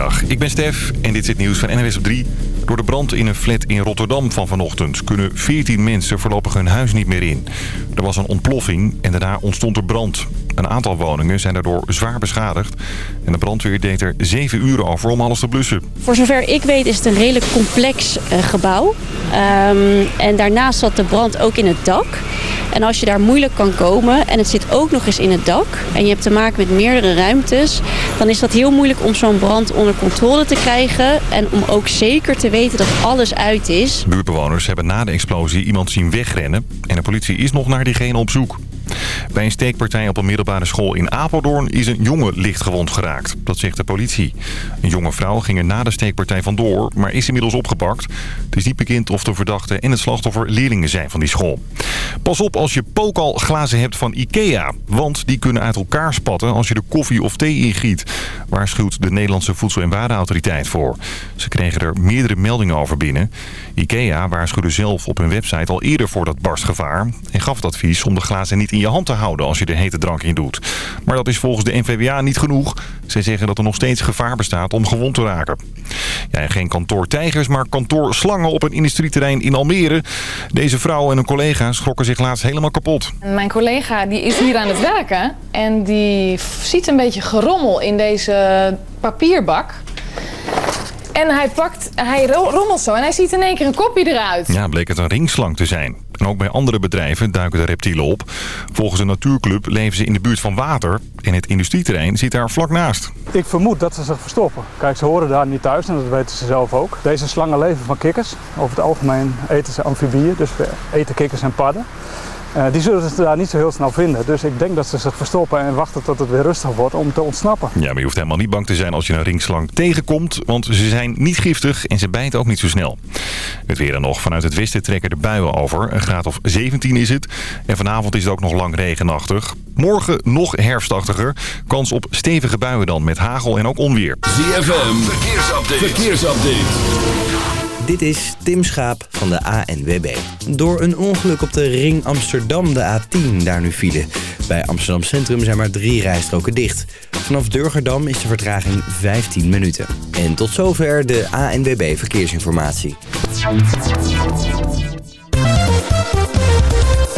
Goedemiddag, ik ben Stef en dit is het nieuws van NWS op 3. Door de brand in een flat in Rotterdam van vanochtend... kunnen 14 mensen voorlopig hun huis niet meer in. Er was een ontploffing en daarna ontstond er brand. Een aantal woningen zijn daardoor zwaar beschadigd. En de brandweer deed er 7 uur over om alles te blussen. Voor zover ik weet is het een redelijk complex uh, gebouw. Um, en daarnaast zat de brand ook in het dak. En als je daar moeilijk kan komen en het zit ook nog eens in het dak... en je hebt te maken met meerdere ruimtes... dan is dat heel moeilijk om zo'n brand onder controle te krijgen... en om ook zeker te weten dat alles uit is. Buurtbewoners hebben na de explosie iemand zien wegrennen... en de politie is nog naar diegene op zoek. Bij een steekpartij op een middelbare school in Apeldoorn is een jongen lichtgewond geraakt. Dat zegt de politie. Een jonge vrouw ging er na de steekpartij vandoor, maar is inmiddels opgepakt. Het is niet bekend of de verdachte en het slachtoffer leerlingen zijn van die school. Pas op als je glazen hebt van Ikea, want die kunnen uit elkaar spatten als je er koffie of thee ingiet. Waarschuwt de Nederlandse Voedsel- en Warenautoriteit voor. Ze kregen er meerdere meldingen over binnen. Ikea waarschuwde zelf op hun website al eerder voor dat barstgevaar en gaf het advies om de glazen niet in je hand te houden als je er hete drank in doet. Maar dat is volgens de NVWA niet genoeg. Zij zeggen dat er nog steeds gevaar bestaat om gewond te raken. Ja, geen kantoor tijgers, maar kantoor slangen op een industrieterrein in Almere. Deze vrouw en een collega schrokken zich laatst helemaal kapot. Mijn collega die is hier aan het werken en die ziet een beetje gerommel in deze papierbak. En hij pakt, hij rommelt zo en hij ziet in één keer een kopje eruit. Ja, bleek het een ringslang te zijn. En ook bij andere bedrijven duiken de reptielen op. Volgens een natuurclub leven ze in de buurt van water. En het industrieterrein zit daar vlak naast. Ik vermoed dat ze zich verstoppen. Kijk, ze horen daar niet thuis en dat weten ze zelf ook. Deze slangen leven van kikkers. Over het algemeen eten ze amfibieën, dus we eten kikkers en padden. Uh, die zullen ze daar niet zo heel snel vinden. Dus ik denk dat ze zich verstoppen en wachten tot het weer rustig wordt om te ontsnappen. Ja, maar je hoeft helemaal niet bang te zijn als je een ringslang tegenkomt. Want ze zijn niet giftig en ze bijten ook niet zo snel. Het weer dan nog. Vanuit het westen trekken de buien over. Een graad of 17 is het. En vanavond is het ook nog lang regenachtig. Morgen nog herfstachtiger. Kans op stevige buien dan met hagel en ook onweer. ZFM, verkeersupdate. verkeersupdate. Dit is Tim Schaap van de ANWB. Door een ongeluk op de ring Amsterdam, de A10, daar nu file. Bij Amsterdam Centrum zijn maar drie rijstroken dicht. Vanaf Durgerdam is de vertraging 15 minuten. En tot zover de ANWB Verkeersinformatie.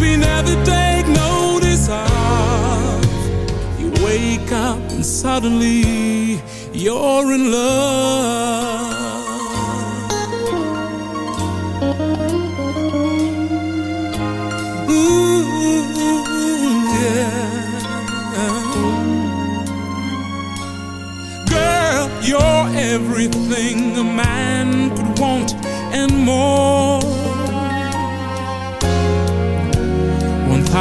we never take notice of. You wake up and suddenly you're in love. Everything a man could want and more.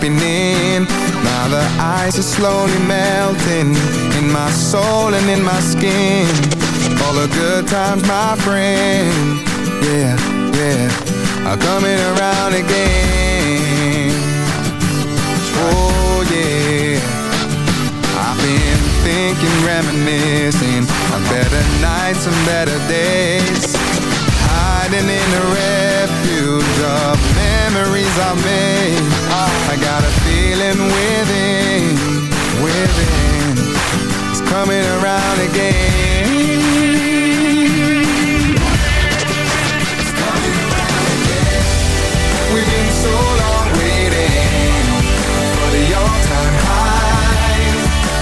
happening Time.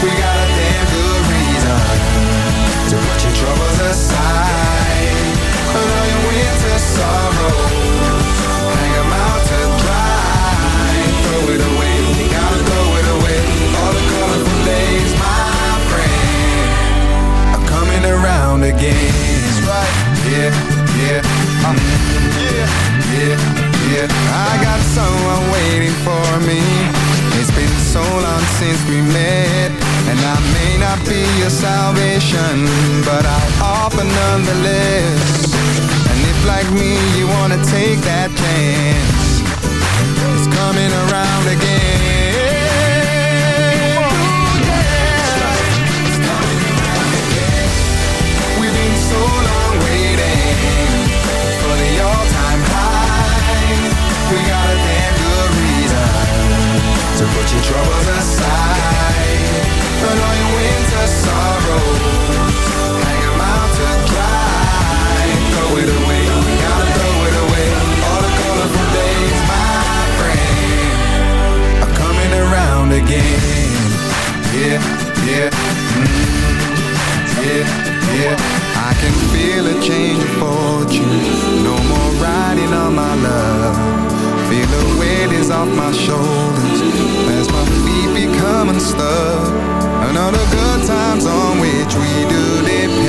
We got a damn good reason to put your troubles aside. All your winter out to dry. Throw it away, gotta throw it away. All the colorful days, my friend, are coming around again. Right, yeah, yeah, yeah, yeah, yeah. I got someone waiting for me been so long since we met. And I may not be your salvation But I'll offer nonetheless. And if like me you wanna take that chance It's coming around again. to put your troubles aside and all your winter sorrows. Hang them out to dry. Throw it away, gotta throw it away. All the colorful days, my friend, are coming around again. Yeah, yeah, mm, yeah, yeah. I can feel a change of fortune. No more riding on my love Feel the weight is off my shoulders As my feet become unstuck. And all the good times on which we do depend.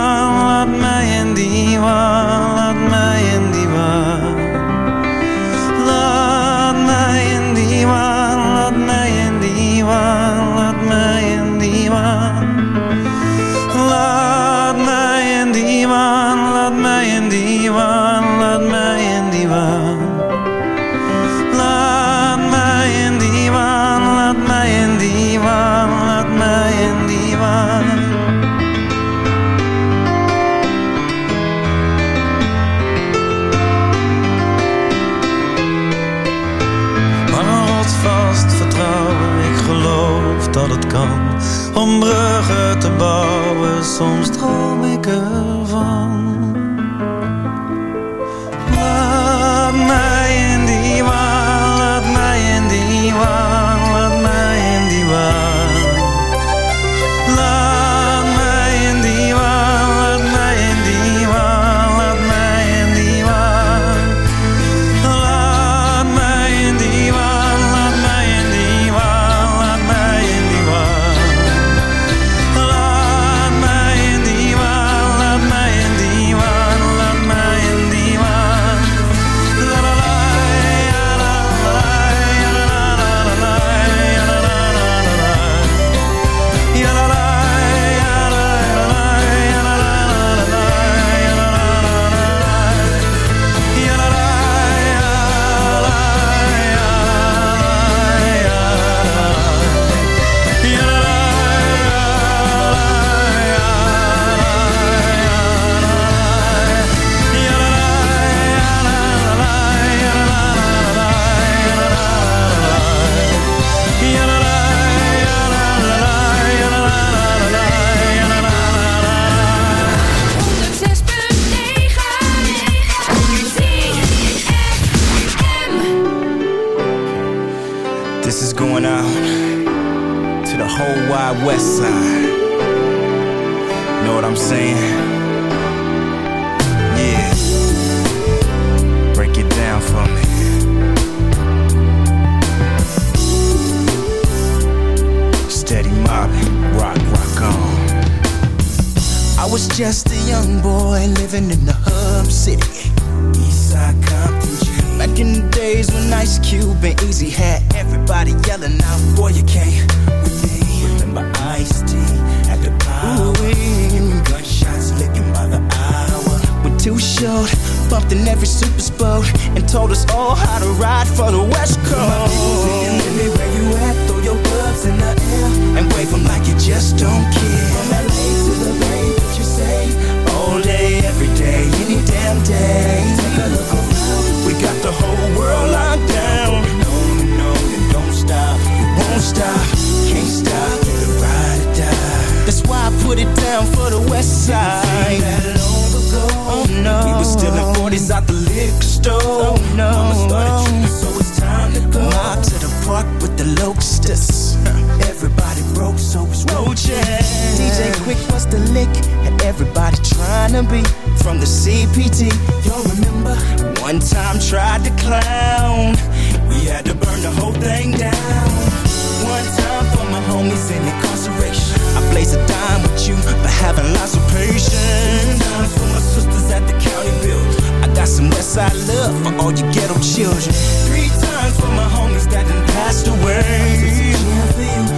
all you ghetto children. Three times for my homies that done passed away.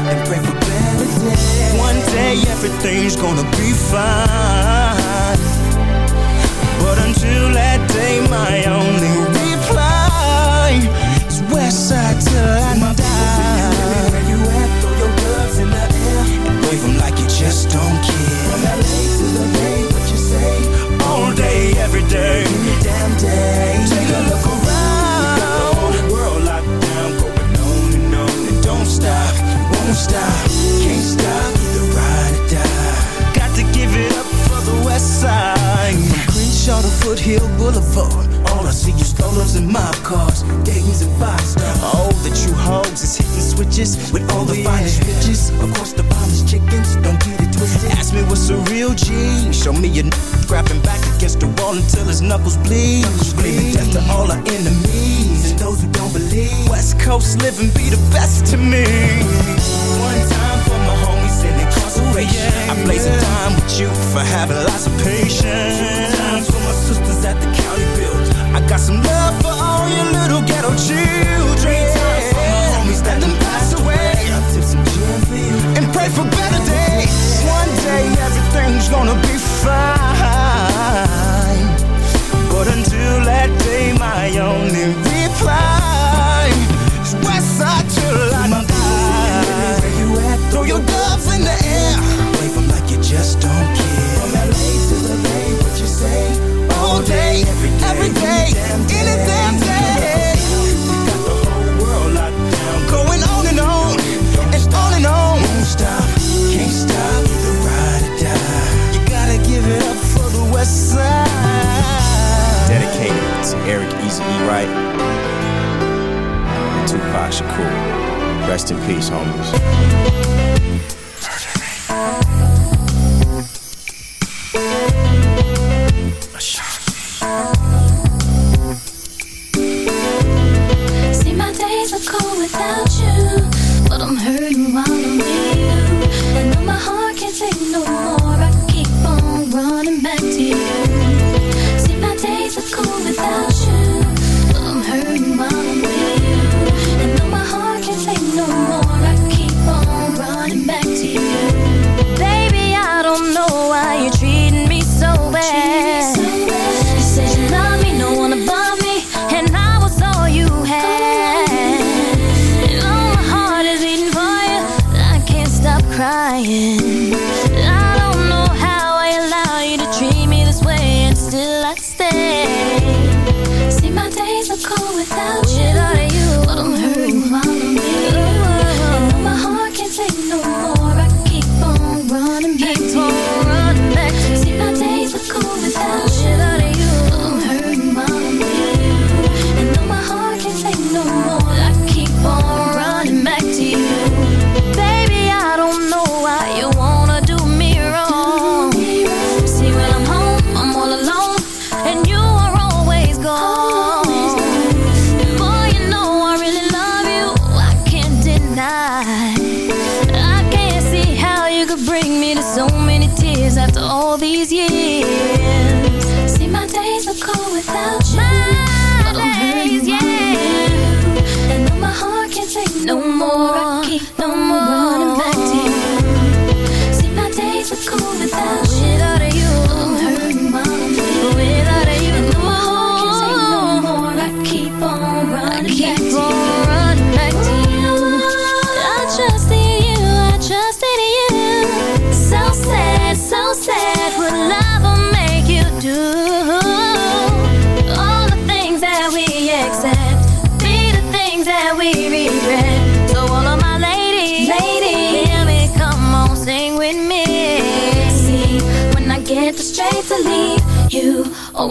And pray for better days. One day everything's gonna be fine. But until that day, my riches with all the finest bitches. Of course, the finest chickens don't get it twisted. Ask me what's a real G. Show me your grabbing back against the wall until his knuckles bleed. Screaming death to all our enemies and those who don't believe. West Coast living be the best to me. One time for my homies in incarceration. I blaze yeah. a dime with you for having lots of patience. Two times for my sisters at the county build. I got some love for all your little ghetto children let then pass away. I'll tip some gin for you. And pray for better days. One day everything's gonna be fine. But until that day, my only reply is Westside California. Where you at? Throw your gloves in the air. Wave them like you just don't care. days after all these years. See, my days are cold without you. My but I'm days, yeah. And now my heart can't take no, no more. more. I can't no more.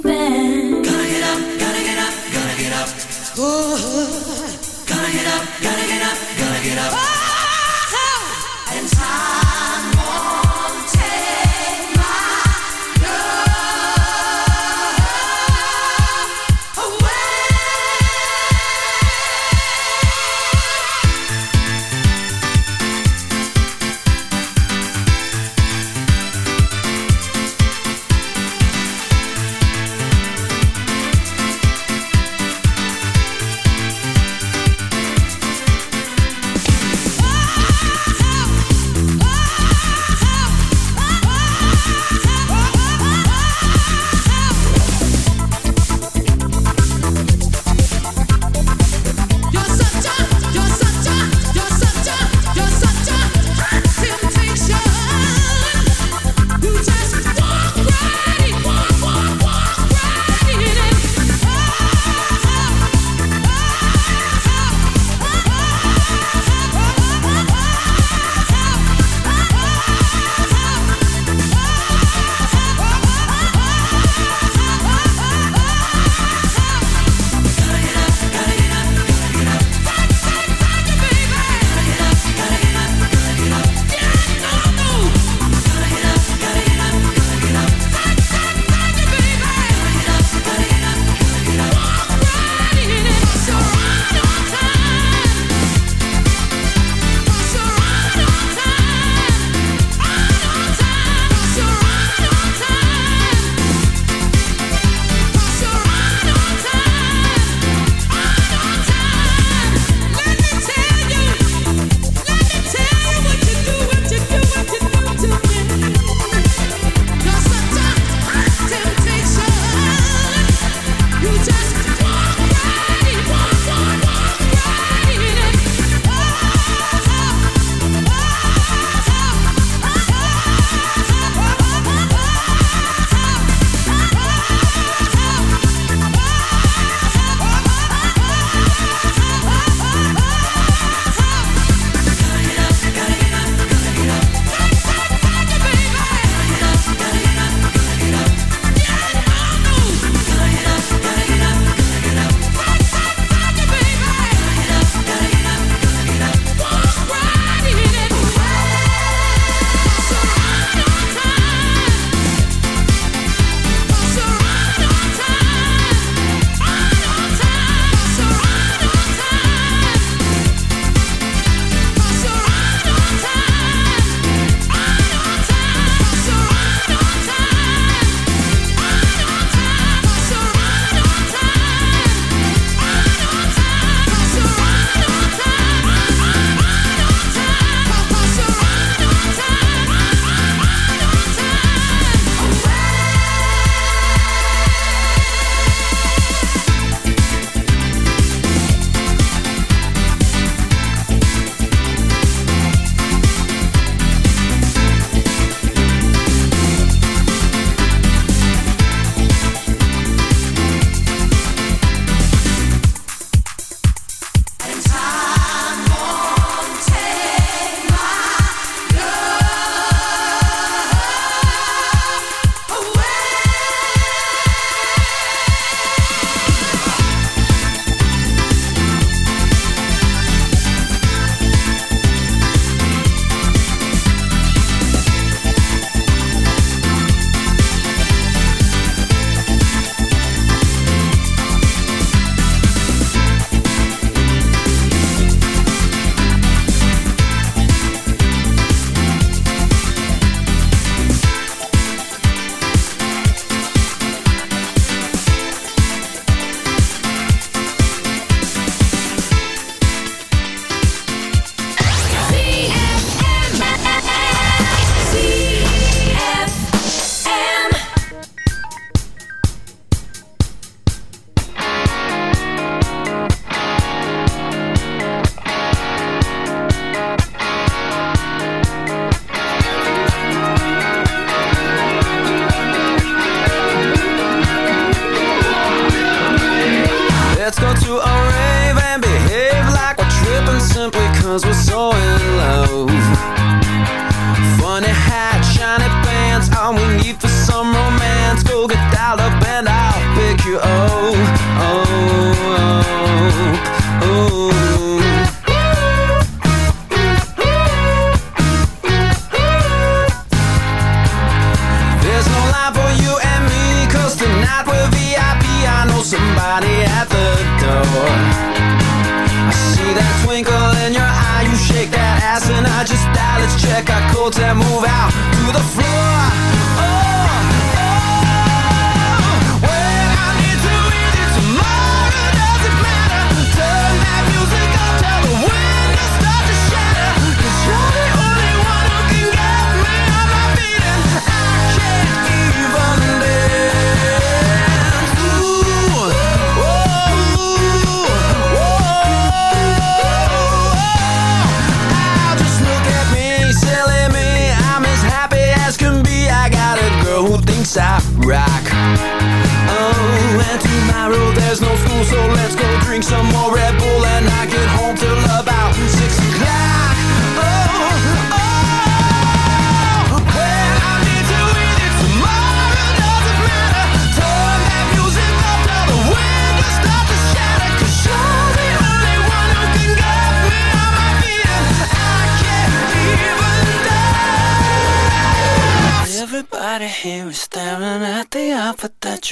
baby.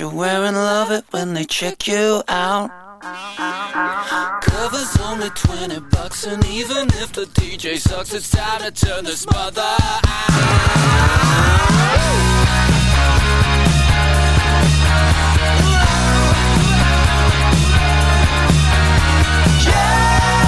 you wear and love it when they check you out. Cover's only 20 bucks, and even if the DJ sucks, it's time to turn this mother out. Yeah!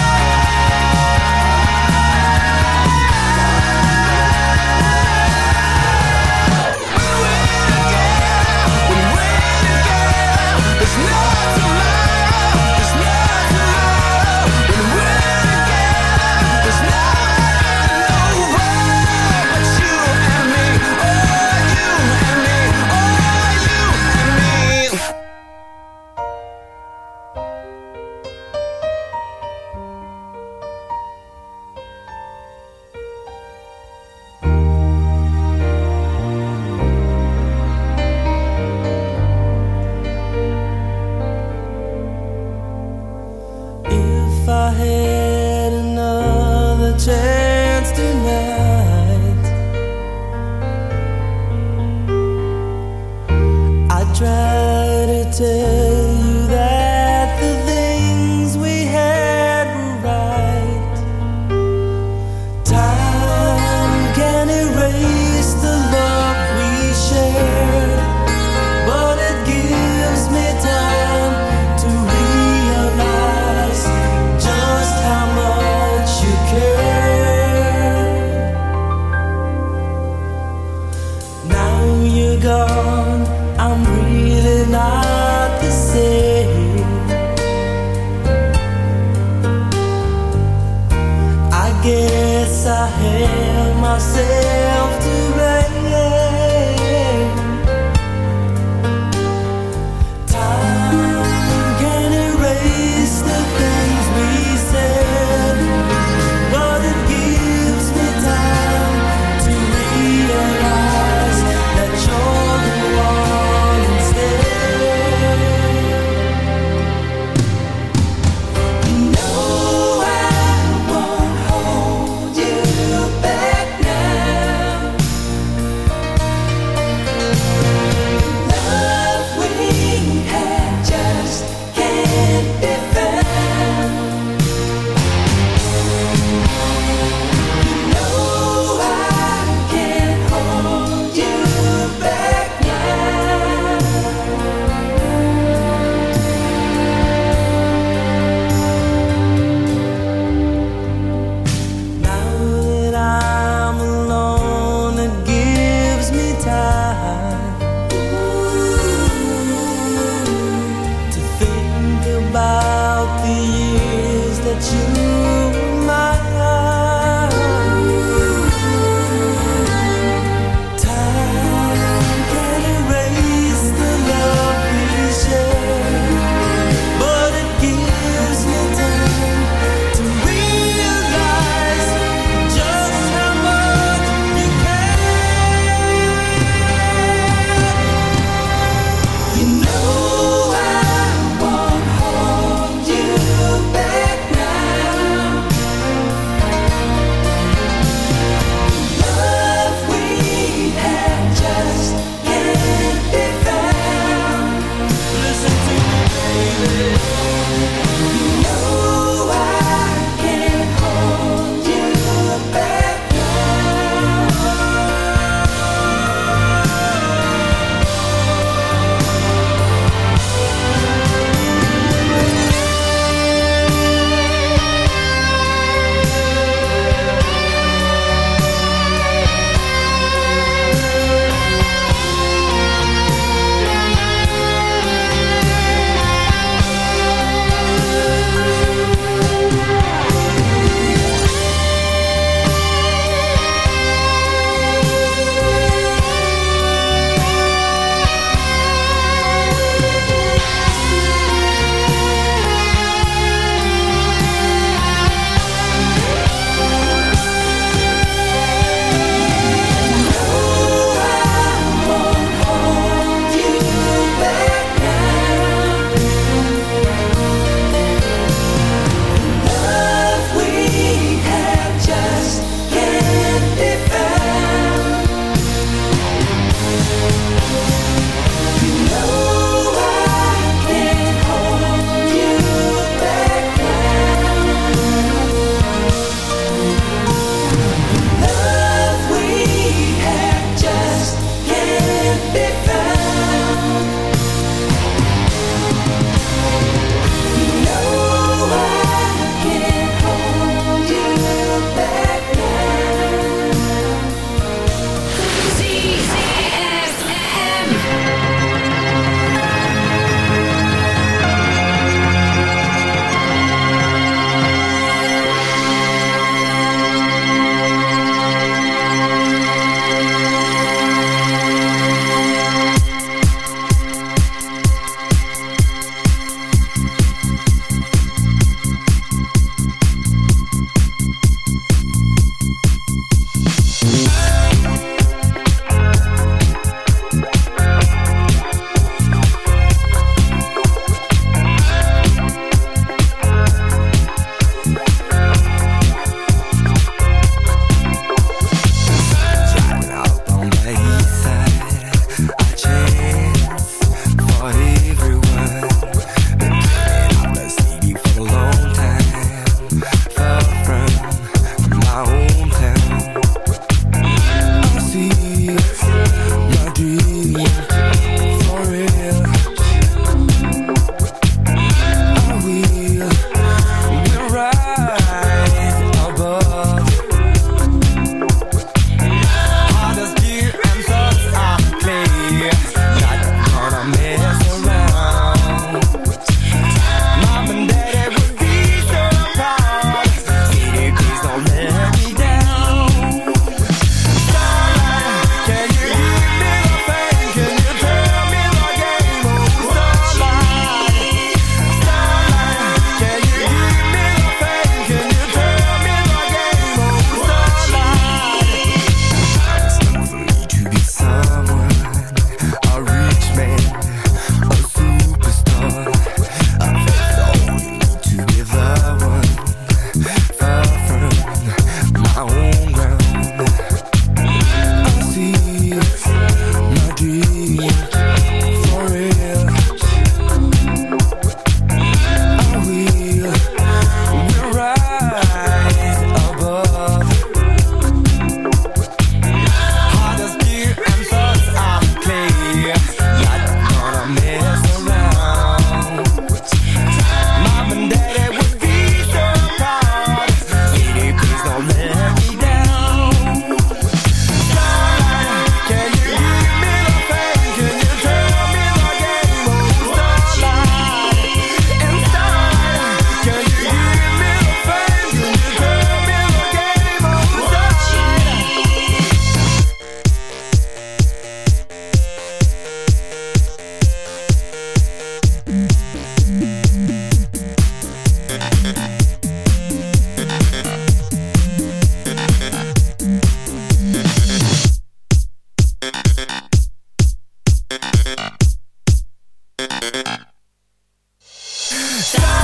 Stop.